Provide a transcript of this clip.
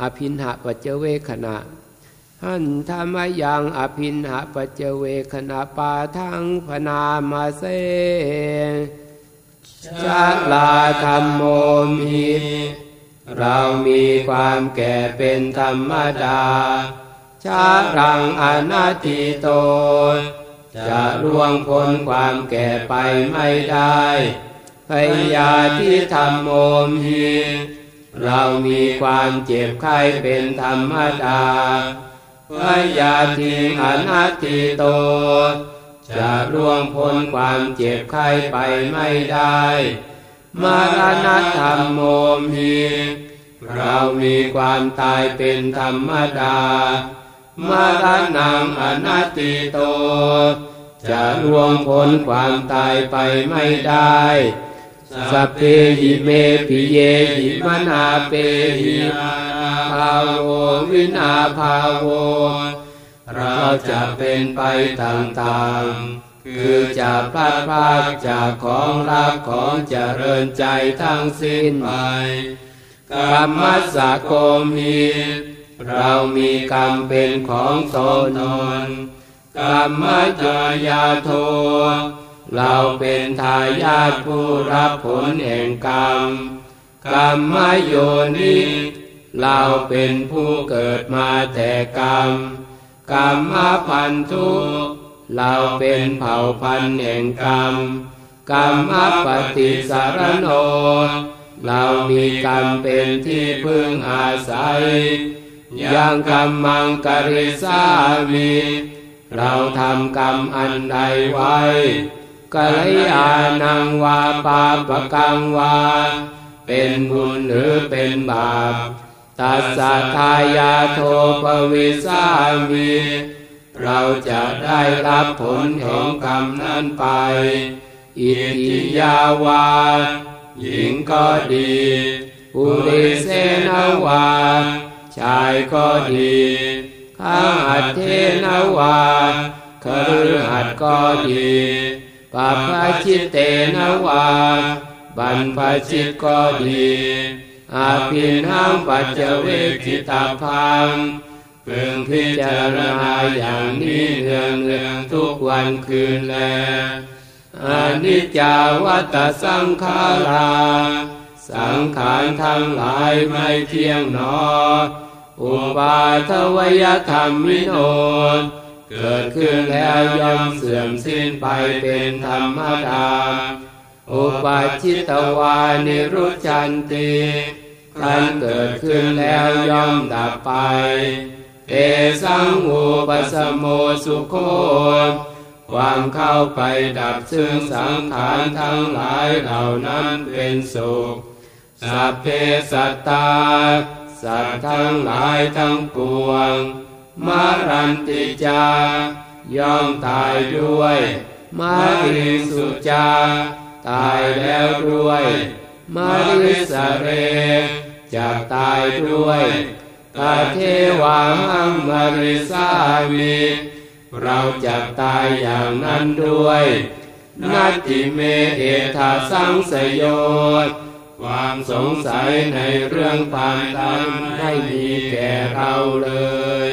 อภินหะปัจเจเวขณะหันธรรมยังอภินหะปัจเจเวขณะปาทังพนามาเสชาลาธรรมโมมิเรามีความแก่เป็นธรรมดา ชารังอนัตติโต จะล่วงพ้นความแก่ไปไม่ได้พยาที่ธรรมโมมี เรามีความเจ็บไข้เป็นธรรมดาพยาทิอนัตติโต จะล่วงพ้นความเจ็บไข้ไปไม่ได้ มารณะธรรมโมมีเรามีความตายเป็นธรรมดา มารณังอนัตติโต จะล่วงพ้นความตายไปไม่ได้ สัพเพหิเมปิเยหิมนาเปหิภาโววินาภาโว เราจะเป็นไปต่างๆ คือจะพลาดพลาดจากของรักของเจริญใจทั้งสิ้นไปกรรมสะโกมีเรามีกรรมเป็นของตนนกรรมจยาโท เราเป็นทายาทผู้รับผลแห่งกรรม กรรมโยนิเราเป็นผู้เกิดมาแต่กรรม กรรมพันธุเราเป็นเผ่าพันธุ์แห่งกรรม กรรมปฏิสารโน เรามีกรรมเป็นที่พึ่งอาศัย ยังกรรมังกริสามี เราทำกรรมอันใดไว้ กัลยาณังวาปาปกังวา เป็นบุญหรือเป็นบาปตัสสะทายาโทปวิสามีเราจะได้รับผลของกรรมนั้นไป อิทิยาวา หญิงก็ดีปุริเสนาวา ชายก็ดีข้าหัดเทนาวาคฤหัดก็ดี ปัปะชิตเตนวาบันพชิตก็ดีอาภินหังปัจเจเวกิตาพังพึงพิจารณาอย่างนี้เนืองเนืองทุกวันคืนแลอนิจจาวัตสังขาราสังขารทั้งหลายไม่เที่ยงหนอ อุปาทวยธรรมิโน เกิดขึ้นแล้วย่อมเสื่อมสิ้นไปเป็นธรรมดา อุปาชิตวานิรุจันติครั้นเกิดขึ้นแล้วย่อมดับไป เอสังอุปสมโมสุโคความเข้าไปดับซึ่งสังขารทั้งหลายเหล่านั้นเป็นสุข สัพเพสัตตา สัตว์ทั้งหลายทั้งปวง มารันติจา ย่อมตายด้วย มาริสุจา ตายแล้วด้วย มาริสเรจะตายด้วยตาเทวาหังมาริสามีเราจะตายอย่างนั้นด้วยนัตติเมเอธาสังสยด ความสงสัยในเรื่องตายตายไม่มีแก่เราเลย